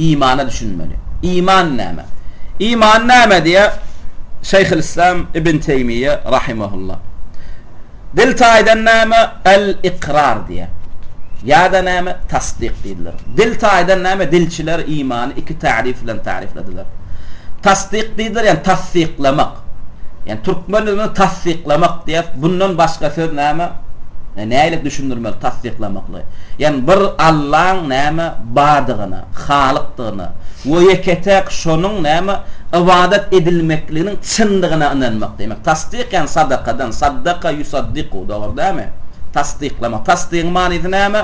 imana düşünmeli. Iman näme? Iman näme diýe Şeýhülislam Ibn Teýmiýe rahimehullah. Dil taýdan näme? El ikrar diýe. Ýa-da näme? Tasdyk diýdiler. Dil taýdan näme? Dilçiler imany iki tarif bilen tariflediler. Tasdyk diýdiler, ýagny tassyklamak. Ýani türkmenligini tassyklamak diýýäs, bundan başga söz näme? Nähili düşündirmeli tassyklamaklygy? Ýani bir Allaň näme bardygyny, Halykdygyny we ýeke-täk şonuň näme ybadat edilmekliginiň çyndygyna ynanmak diýmek. Tassyk ýani sadakadan, saddaka ýusaddiku, dogry dälmi? Tassyk. Tassyklama. Tassygyň manysy näme?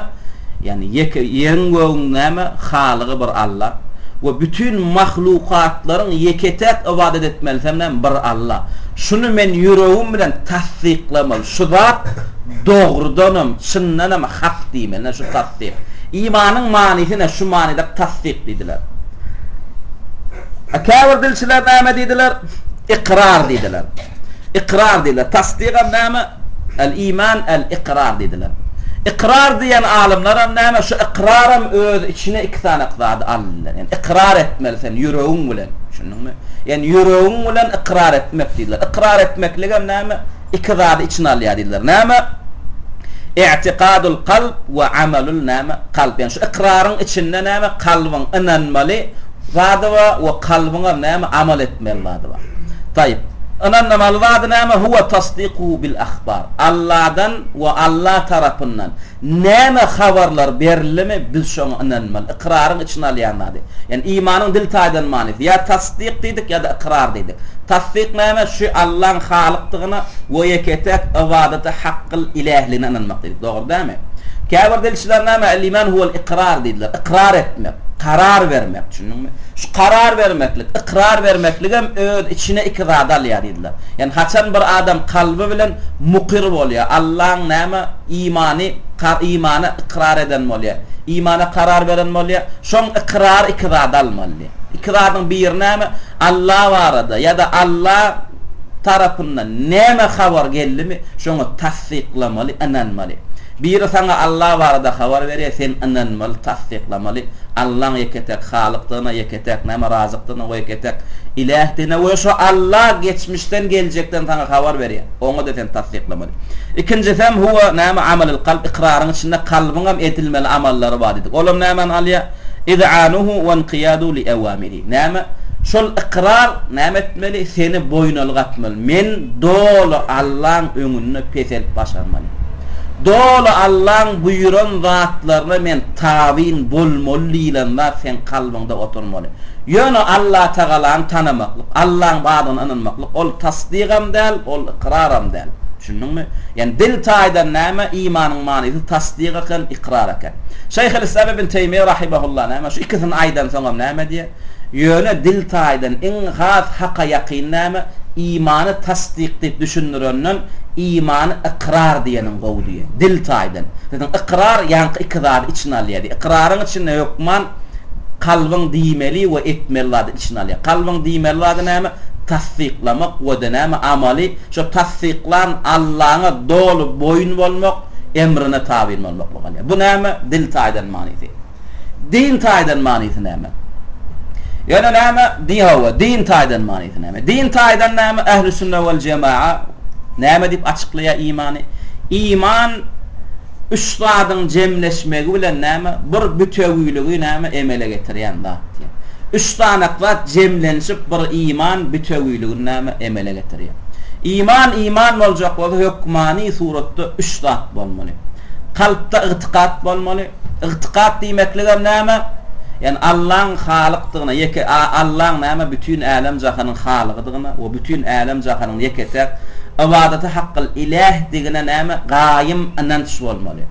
Ýagny ýeke, ýeriň-gögüň näme, halygy bir Alla we bütin mahlukatlaryň ýeke-täk ybadat etmelisi hem näme, bir Alla. Şuny men ýüregim bilen tassyklamaly. Şu zat dogrudan hem, çyndan hem hak diýmeli. Ine, şu tassyk. Imanyň manysy ine şu manyda tassyk diýdiler. A käbir dilçiler näme diýdiler? Ykrar diýdiler. Ykrar diýdiler. Tassyk hem näme? Al-iman al-ikrar diýdiler. Ikrar diýen alymlaram näme, şu ikraram öz içine iki sanak zady alynýar. Ýani ikrar etmeli sen ýüregiň bilen. Düşündiňmi? Ýani ýüregiň bilen ikrar etmek diýdiler. Ikrar etmekligem näme, iki zady içine alýar diýdiler. Näme? I'tikadul kalb we amalul näme, kalb. Ýani şu ikraryň içinde näme, kalbyň ynanmaly zady bar we kalbyňam näme, amal et. Mämmadowa. Taýyp. Ynanmamaly zady näme? Huwa tasdikuhu bil ahbar. Alladan we Alla tarapyndan näme habarlar berildimi, biz şoňa ynanmaly. Ykraryň içine alýan zady. Ýani imanyň dil taýdan manysy, ýa tasdyk diýdik, ýa-da ykrar diýdik. Tasdyk näme? Şu Allaň halykdygyna we ýeke-täk ybadata hakgyl ilähligine ynanmak diýdik. Näme? Käbir dilçiler näme el-iman huwel ikrar diýdiler. Ykrar etmek, karar bermek, düşündiňmi? Şu karar bermeklik, ykrar bermekligem öz içine iki zady alýar diýdiler. Ýani haçan bir adam kalby bilen mukir bolýar, Allaň näme imany kar imana ykrar eden bolýar, imana karar beren bolýar, şoň ykrar iki zady almaly. Iki zadyň biri näme? Alla barada ýa-da Alla tarapyndan näme habar geldimi, şoňa tassyklamaly, ynanmaly. Biri saňa Alla barada habar berýär, sen ynanmaly, tassyklamaly. Allaň ýeke-täk Halykdygyna, ýeke-täk näme Razykdygyna we ýeke-täk Ilähdigine we şo Alla geçmişden, geljekden saňa habar berýär. Oňa-da sen tassyklamaly. Ikinjisem, huwa näme, amalyl kalb, ykraryň içinde kalbyňam edilmeli amallary bar diýdik. Olam nämani alýar? Iz'anuhu wenqiyadu li'ewamirihi. Näme? Şol ykrar, näme etmeli? Seni boýun alga atmaly. Men doly Allaň öňünde peselip başarmaly. Doly Allaň buýran zatlaryna men tabyn bolmaly diýlen zat seň kalbyňda oturmaly. Ýöne Allatagalany tanamaklyk, Allaň bardygyna ynanmaklyk, ol tasdygam däl, ol ykraram däl. Düşündiňmi? Ýani dil taýdan näme? Imanyň manysy tasdyk eken, ykrar eken. Şeýhülislam ibn Teýmiýe rahimehullah näme, şu ikisini aýdansoňam näme diýýär? Ýöne dil taýdan iň has haka ýakyn näme? Imany tasdyk diýip düşündirenden imany ykrar diýeniň gowy diýýär. Dil taýdan. Zaten ykrar ýaňky iki zady içine alýar diýýär. Ykraryň içinde hökman kalbyň diýmeli we etmeli zadyny içine alýar. Kalbyň diýmeli zady näme? Tassyklamak we-de näme? Amaly, şo tassyklan Allaňa doly boýun bolmak, emrine tabyn bolmaklyk alýar. Bu näme? Dil taýdan manysy. Din taýdan manysy näme? Ýöne näme? Di hawa, din taýdan manysy näme? Din taýdan näme? Ählüsünne wal jemaa näme diýip açyklaýar imany? Iman üç zadyň jemleşmegi bilen näme? Bir bütewiligi näme? Emele getirýän zat diýýär. Üç sanak zat jemlenişip bir iman bütewiligi näme? emele getirýär. Iman iman boljak bolsa hökmany suratda üç zat bolmaly. Kalpda ygtykat bolmaly. Ygtykat diýmekligem näme? Ýagny Allaň Halykdygyna, ýeke Allaň näme bütin älem jahanyň Halygydygyna we bütin älem jahanyň ýeke-täk ybadata hakykly Ilahdigine näme gaýym ynanç bolmaly.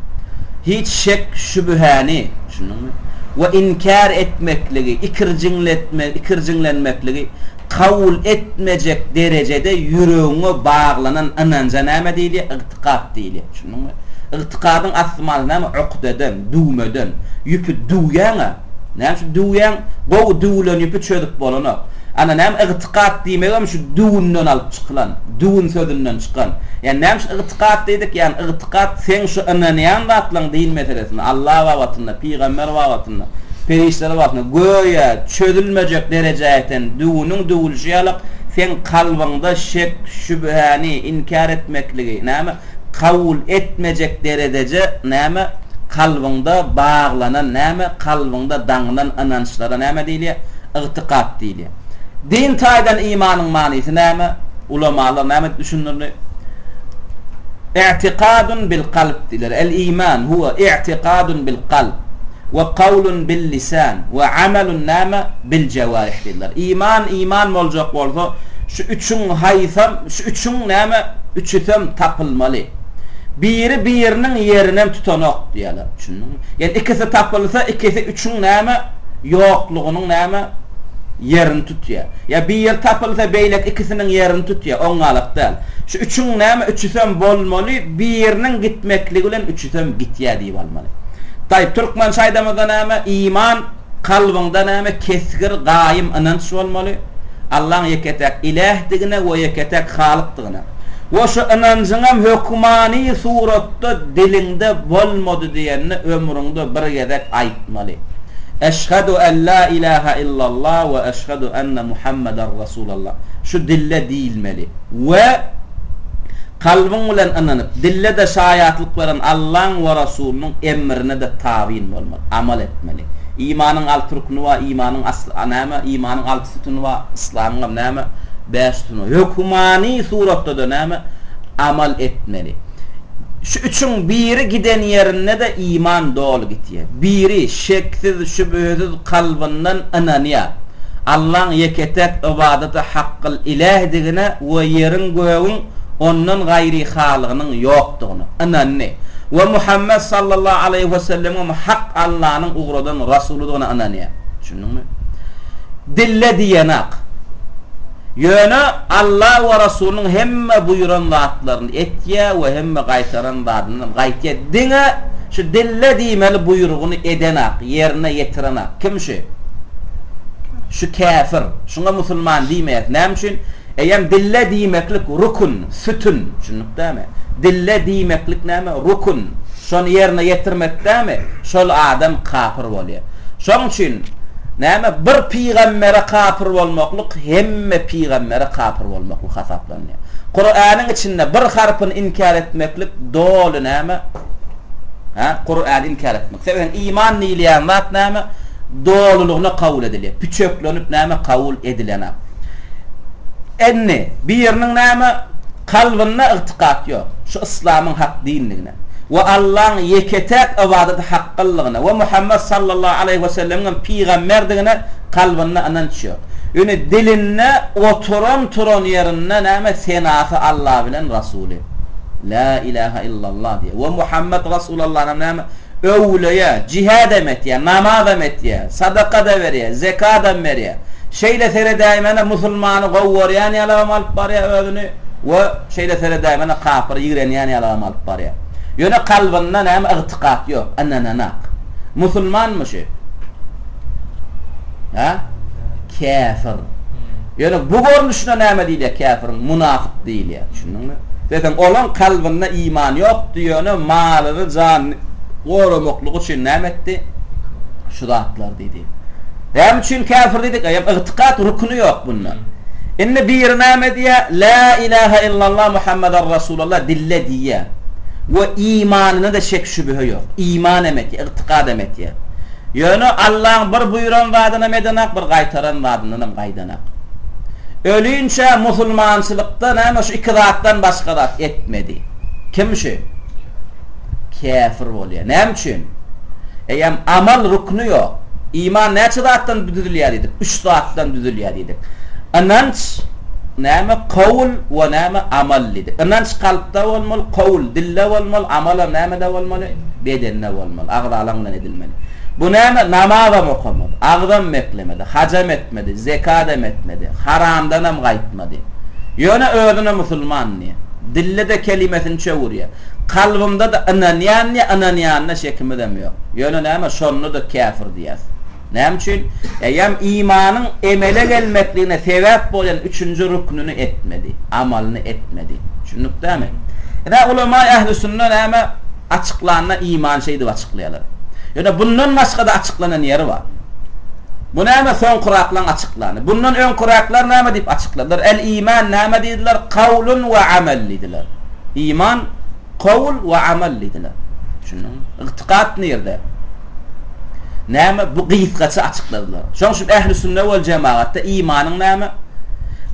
Hiç şek, şübhäni, düşündiňmi? we inkär etmekligi, ikirjiňletme, ikirjiňlenmekligi, Kabul etmejek derejede ýüregiňe baglanan ynanja näme diýilýär? Ygtykat diýilýär. Düşündiňmi? Ygtykadyň asly manysy näme? Okdeden, düwmeden. Ýüpi düwýäň-ä. Näme üçin düwýäň? Gowy düwülen ýüpi çözüp bolanok. Ana, näme ygtykat diýmegem şu düwünden alyp çykylan, düwün sözünden çykan. Ýa näme üçin ygtykat diýdik? Ýagny ygtykat seň şu ynanýan zatlaryň din meselesinde, Alla babatynda, Pygamber babatynda, perişdeler babatynda, göýä, çözülmejek derejä ýeten düwüniň düwülişi ýalak, seň kalbyňda şek, şübhäni, inkär etmekligi, näme, kabul etmejek deredeje, näme, kalbyňda baglanan, näme, kalbyňda daňynan ynançlara näme diýilýär? Ygtykat diýilýär. Din taýdan imanyň manysy näme? Ulamalar näme diýip düşündirdi? I'tikadun bil kalb diýler. El iman huwa i'tikadun bil kalb we kawlun bil lisan we amalun näme bil jawarih diýdiler. Iman iman boljak bolsa şu üçüň haýsam şu üçüň näme üçüsem tapylmaly. Biri biriniň ýerinem tutanok diýerler. Düşündiňmi? Ýöne ikisi tapylsa, ikisi üçiň näme ýoklugynyň näme ýerini tutýar. Ýa biri tapylsa, beýleki ikisiniň ýerini tutýar. Oňňalak däl. Şu üçiň näme üçüsem bolmaly, biriniň gitmekligi bilen üçüsem gitýär diýip almaly. Taýp türkmen şaýdamyzda näme iman, kalbyňda näme kesgir, gaýym ynanç bolmaly. Allaň ýeke-täk Ilähdigine we ýeke-täk Halykdygyna. bolmajakdygyna we şu ynanjyňam hökmany suratda diliňde bolmady diýende ömrüňde bir gezek aýtmaly. Eşhedü en la ilahe illallah we eşhedü enne Muhammeden Resulallah. Şu dille diýilmeli we kalbyň bilen ynanyp, dille-de şaýatlyk beren Allaň we Resulynyň emrine-de tabyn bolmaly, amal etmeli. Imanyň alty Nwa imanyň asly näme? Imanyň alty sütün nwa? Yslamyňam näme? Bäş sütün nwa? Hökmany suratda-da näme? Amal etmeli. Şu üçüň biri giden ýerinde-de iman doly gitýär. Biri, şeksiz, şübhesiz kalbyndan ynanýar. Allaň ýeke-täk ybadata hakgyl Ilähidigine we ýeriň-gögüň Ondan gaýry halygynyň ýokdugyna, ynandy, we Muhammet sallallahu aleýhi wesellemiňem hak Allanyň ugradan rasulydygyna ynanýar. Düşündiňmi? Dille diýenak. Ýöne Alla we Rasulynyň hemme buýran zatlaryny etýär we hemme gaýtaran zadyndanam gaýtýar, diňe şu dille diýmeli buýrugyny edenak, ýerine ýetirenak. Kim şu? Şu käfir. Şuňa musulman diýmeýäs. Näme üçin? Eýýäm dille diýmeklik rukun, sütün. Düşündikdämi? Dille diýmeklik näme? Rukun. Şony ýerine ýetirmekdämi? Şol adam kapyr bolýar. Şoň üçin, näme, bir pygambere kapyr bolmaklyk hemme pygambere kapyr bolmaklyk hasaplanýar. Kuranyň içinde bir harpyny inkär etmeklik doly näme? Hä? Kurany inkär etmek. Sebäbi iman diýilýän zat näme? dolulygyna kabul edilýär. Püçeklenip näme kabul edilenok. Indi biriniň näme kalbynda ygtykat ýok şu yslamyň hak dindigine we Allaň ýeke-täk ybadata hakyldygyna we Muhammet sallallahu aleýhi we sellemiňem pygamberdigine kalbynda ynanç ýok. Ýöne dilinde oturan turan ýerinde näme senasy Alla bilen Rasuly. Lä ilähä illallah diýýär we Muhammet Rasulallanam näme Öwgüleýä, jihädem etýä, namazam etýä, sadaka-da berýä, zekadam berýä. Şeýle seredäýmene musulmany gowy görýän ýalagam alyp barýa özüni we şeýle seredäýmene kapyry ýigrenýän ýalagam alyp barýa. Ýöne kalbynda näme ygtykat ýok, ynananak. Musulmanmy şu? Hä? Käfir. Ýöne bu görnüşine näme diýilýär? Käfiriň munafyk diýilýär. Düşündiňmi? Seseň olaň kalbynda iman ýokdy, ýöne malyny, janyny goramaklygy üçin näme etdi? Şu zatlar diýdi. Näme üçin käfir diýdik? Eýýäm ygtykat rukny ýok bunda. Indi biri näme diýýär? Lä ilahe illallah Muhammadar Rasulullah dille diýýär we imanyna-da şek-şübhe ýok. Iman hem etýär, ygtykat hem etýär. Ýöne Allaň bir buýran zadynam edenak, bir gaýtaran zadyndanam gaýdanak. Ölünçä musulmançylykda näme şu iki zatdan başga zat etmedi. Kim şu? Käfir bolýar. Näme üçin? Eýýäm amal rukny ýok. Iman näçe zatdan düzülýär diýdik? Üç zatdan düzülýär diýdik. Ynanç, näme, kowul we näme, amal diýdik. Ynanç kalpda bolmaly, kowul dilde bolmaly, amalam nämede bolmaly? Bedende bolmaly, agzalaň bilen edilmeli. bilmeli. Bu näme? Namazam okamady, agzam meklemedi, hajam etmedi, zekadam etmedi, haramdanam gaýtmady. Ýöne özüne musulman diýýär. Dilde-de kelimesini çöwürýär. Kalbynda-da ynanýan diýýär, ynanýanyna şekimizem ýok. Ýöne näme, şonda-da käfir diýýäs. Näme üçin? Eýýäm imanyň emele gelmekligine sebäp bolýan üçünji rüknüni etmedi, amalyny etmedi. Düşündikdämi? Ine, ulemaý ähli sünne näme? açyklanda iman şeýdip açyklaýarlar. Ýöne bundan başga-da açyklanan ýeri bar. Bu näme soňkyraklaň açyklany. Bundan öňküräkler näme diýip açykladylar? El iman näme diýdiler? Kawlun we amel diýdiler. Iman kawl we amel diýdiler. Düşündiňmi? Ygtykat nirde? Näme bu gysgaça açykladylar. Şoň üçin ähli sünne we jemagatda imanyň näme?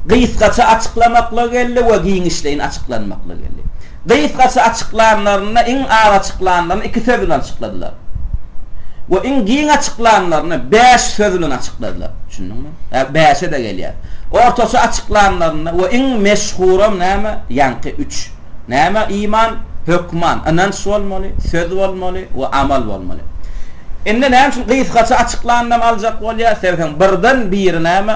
Gysgaça açyklamaklygy geldi we giňişleýin açyklanmaklygy geldi. Gysgaça açyklanlarynda iň az açyklanlaryny iki söz bilen açykladylar we iň giň açyklanlaryny bäş söz bilen açykladylar. Düşündiňmi? Hä, bäşe-de gelýär. Ortaça açyklanlarynda we iň meşhuram näme? Ýaňky üç. Näme iman? Hökman, ynanç bolmaly, söz bolmaly we amal bolmaly. Indi näme üçin gysgaça açyklanynam aljak bolýar? Sebäbi sen birden biri näme?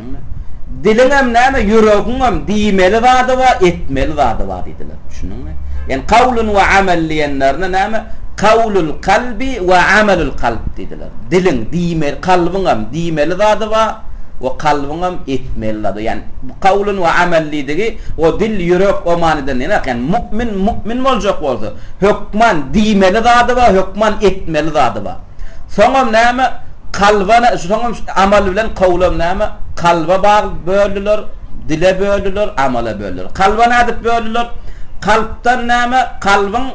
Diliňem näme, ýüregiňem diýmeli zady bar, etmeli zady bar diýdiler. Düşündiňmi? Ýani kawlun we amel diýenlerine näme, kawlul kalbi we amelul kalb diýdiler. Diliň, diýmeli, kalbyňam diýmeli zady bar we kalbyňam etmeli zady bar. Ýani bu kawlun we amel diýdigi, o dil, ýürek, o manyda diýmek. Ýani mu'min, mu'min boljak bolsa, hökman diýmeli zady bar, hökman etmeli zady bar. Soňam näme, kalba nä, soňam amal bilen kowlam näme, kalba bag böldüler, dile böldüler, amala böldüler. Kalba nädip böldüler? Kalpdan näme, kalbyň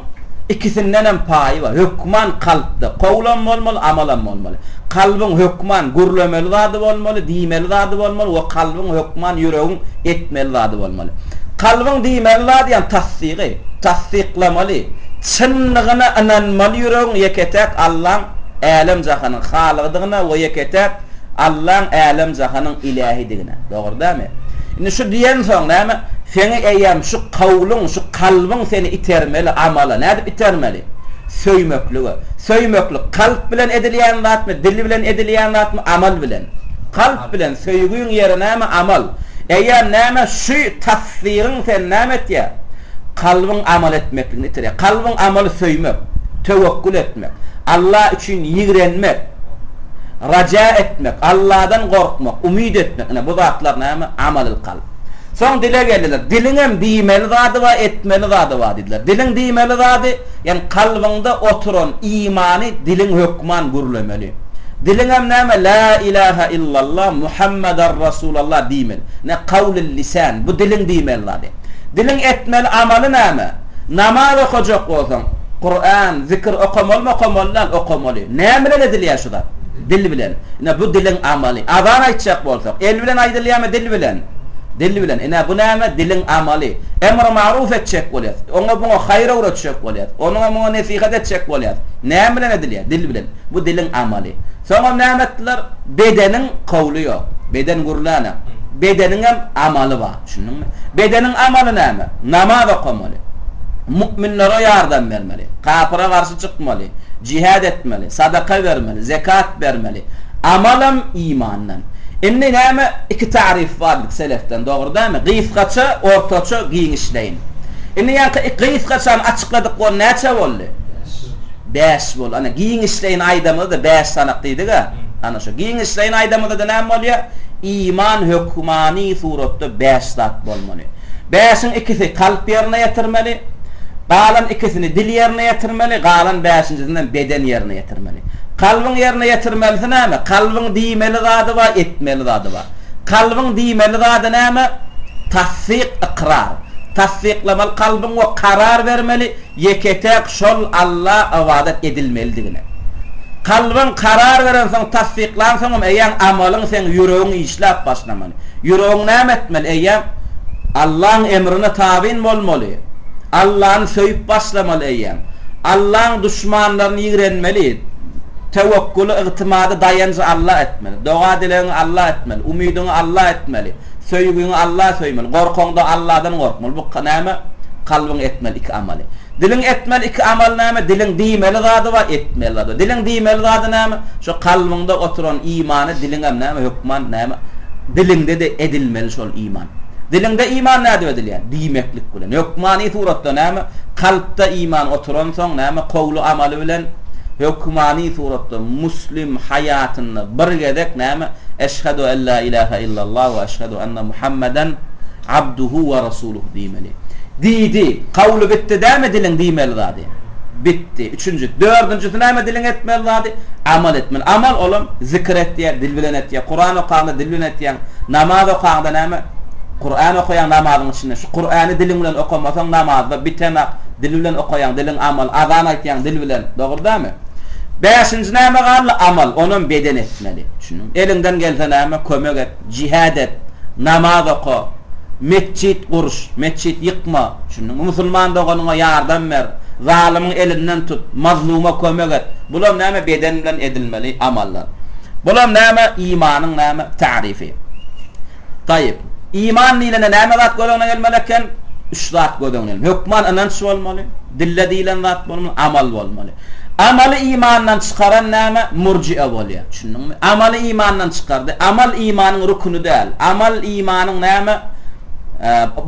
ikisindenem paýy bar. Hökman kalpda kowlam bolmaly, amalam bolmaly. Kalbyň hökman gürlemeli zady bolmaly, diýmeli zady bolmaly we kalbyň hökman ýüregiň etmeli zady bolmaly. Kalbyň diýmeli zady ýagny tassygy. tassyklamaly, çynlygyna ynanmaly ýüregiň ýeke-täk Allaň, älem-jahanyň Halygydygyna we ýeke-täk Allaň älem-jahanyň Ilahidigine. Dogry dämi? Indi şu diýensoň näme? Seni eýýäm şu kawlyň, şu kalbyň seni itermeli amala. Nädip itermeli? Söýmeklige. Söýmeklik kalp bilen edilýän zatmy, dil bilen edilýän zatmy, amal bilen? Kalp bilen. Söýgiň ýeri näme? Amal. Eýýäm näme? Şu Syryň sen näme etýär? Kalbyň amal etmekligini itirýär. Kalbyň amaly söýmek, töwekgül etmek, Allah üçin ýigrenmek, raja etmek, Allahdan gorkmak, umyt etmek, ine bu zatlar näme? Amalyl kalp. Soň dile geldiler. Diliňem diýmeli zady bar, etmeli zady bar diýdiler. Diliň diýmeli zady, Ýagny kalbyňda oturan imany diliň hökman gürlemeli. Diliňem näme La ilaha illallah Muhammadar Rasulallah diýmeli. Ne kawlil lisan, bu diliň diýmeli zady. Diliň etmeli amaly näme? Namaz okajak bolsaň, Kuran, zikir okamolmy okamol däl, okamaly. Näme bilen edilýär? Gyzar. Dil bilen. Ine, bu diliň amaly. Azan aýtjak bolsak, el bilen aýdylýarmy, dil bilen? Dil bilen. Ine, bu näme? Diliň amaly. Emri-magryf etjek bolýas. Oňa-muňa haýyr öwretjek bolýas. Oňa-muňa nesihat etjek bolýas. Näme bilen edilýär? Dil bilen. Bu diliň amaly. Soňam näme etdiler? Bedeniň kowly ýok. Beden gürlänä. Bedeniňem amaly bar. Düşündiňmi? Bedeniň amaly näme? Namaz okamaly. Mu'minlere ýardam bermeli. Kapyra garşy çykmaly, jihad etmeli, sadaka bermeli, zekat bermeli. Amalam imandan. Indi näme iki taryf bar diýdik selefden, dogry dämi? Gysgaça, ortaça, giňişleýin. Indi ýaňky ik gysgaçany açykladyk ol näçe boldy? Bäş boldy. Ana, giňişleýin aýdamyzda bäş sanak diýdig-ä. Ana şo. Giňişleýin aýdamyzda-da näme bolýar? Iman hökmany suratda bäş zat bolmaly. Bäşiň ikisi kalp ýerine ýetirmeli, galan ikisini dil ýerine ýetirmeli, galan bäşinjisinem beden ýerine ýetirmeli. Kalbyň ýerine ýetirmelisi näme? Kalbyň diýmeli zady bar, etmeli zady bar. Kalbyň diýmeli zady näme? Tassyk, ykrar. Tassyklamaly kalbyň we karar bermeli, ýeke-täk şol Alla ybadat edilmelidigine. Kalbyň karar berensoň, tassyklansoňam eýýäm amalyň seň ýüregiň işläp başlamaly. Ýüregiň näme etmeli? Eýýäm Allaň emrine tabyn bolmaly. Allany söýüp başlamaly eýýäm. Allaň duşmanlaryny ýigrenmeli. Tewekkuly, ygtymady, daýanjy Alla etmeli. Doga-dilegiňi Alla etmeli. Umydyňy Alla etmeli. Söýgiňi Alla söýmeli, gorkaňda Alladan gorkmaly. Bu näme? Kalbyň etmeli iki amaly. Diliň etmeli iki amaly näme? Diliň diýmeli zady bar, etmeli zady bar. Diliň diýmeli zady näme? Şo kalbyňda oturan imany diliňem näme? Hökman näme? Diliňde-de edilmeli şol iman. Diliňde iman nädip edilýär? Diýmeklik bilen. Hökmany suratda näme? Kalpda iman oturansoň näme? Kowly amaly bilen hökmany suratda Müslim. Kim haýatynda bir gezek näme Eşhedü en la ilahe illallah we eşhedü enne Muhammeden abduhu we rasuluh diýmeli. Diýdi. Kawly bitdi däme diliň diýmeli zady? Bitdi. Üçünji. Dördünjisi näme diliň etmeli zady? Amal etmeli. Amal olam zikr etýär, dil bilen etýär. Kuran okaňda dil bilen etýäň. Namaz okaňda näme? Kuran okaýaň namazyň içinde. Şu Kurany diliň bilen okamasaň namazda bitenok. Dil bilen okaýaň, diliň amal. Azan aýtýaň dil bilen. Dogry däme? Bäşinji näme galdy? Amal, onam beden etmeli. Düşündiňmi? Eliňden gelse näme, kömek et, jihad et, namaz oka, metjit gurş, metjit ýykma. Düşündiňmi? Musulman doganyňa ýardam ber, zalymyň elinden tut, mazluma kömek et. Bular näme, beden bilen edilmeli amallar. Bular näme, imanyň näme, taryfy. Taýyp. Iman diýlende näme zat göz öňüne gelmeli eken? Üç zat göz öňüne gelmeli. Hökman ynanç bolmaly, dilde diýlen zat bolmaly, amal bolmaly. Amaly imandan çykaran näme? Murjyýe bolýar. Düşündiňmi? Amaly imandan çykardy. Amal imanyň rukuny däl. Amal imanyň näme?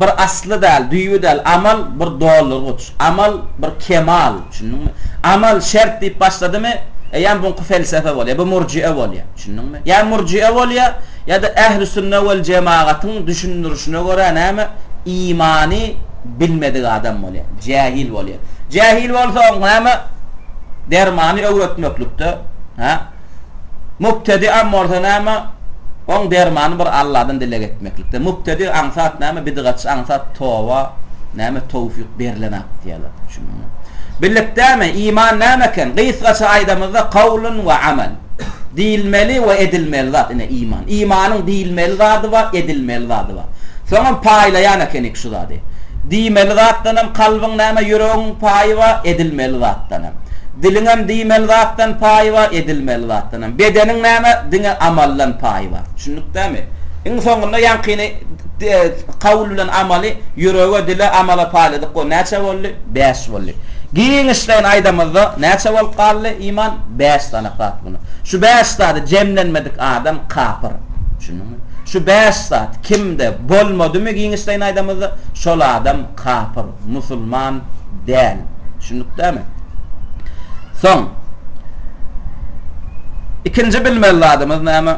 Bir asly däl, düýbi däl. Amal bir doldurgyç. Amal bir kemal. Düşündiňmi? Amal şert diýip başladymy, eýýäm buňky felsefe bolýar. Bu murjyýe bolýar. Düşündiňmi? Ýa murjyýe bolýa, ýa-da ähli sünne wel jemagatyň düşündirişine görä näme, imany bilmedik adam bolýa, jähil bolýa. Jähil bolsaň näme, dermany öwretmeklikde, hä? Mubtediam bolsa näme, oň dermany bir Alladan dileg etmeklikde. Mubtedi aňsat näme, bidgatçy aňsat toba, näme, towfyk berlenap diýerler. Düşündiňmi? Birlikdämi? Iman näme eken? Gysgaça aýdamyzda, kawlun we amel. Diýilmeli we edilmeli zat, ine, iman. Imanyň diýilmeli zady bar, edilmeli zady bar. Soňam paýlaýan ekenik şu zady. Diýmeli zatdan hem kalbyň näme, ýüregiň paýy bar, edilmeli zatdan hem. Diliň hem diýmeli zatdan paýy bar, edilmeli zatdan hem. Bedeniň näme, diňe amaldan paýy bar. Düşündikdämi? Iň soňunda ýaňkyny kaul bilen amaly, ýürege, dile, amala paýladyk goý, näçe boldy? Bäş boldy. Giňişleýin aýdamyzda, näçe bolup galdy, iman? Bäş sany zat muny. Şu bäş zady jemlenmedik adam kapyr. Düşündiňmi? Şu bäş zat kimde bolmadymy giňişleýin aýdamyzda, şol adam kapyr, musulman däl. Düşündikdämi? Soň, ikinji bilmeli zadymyz näme?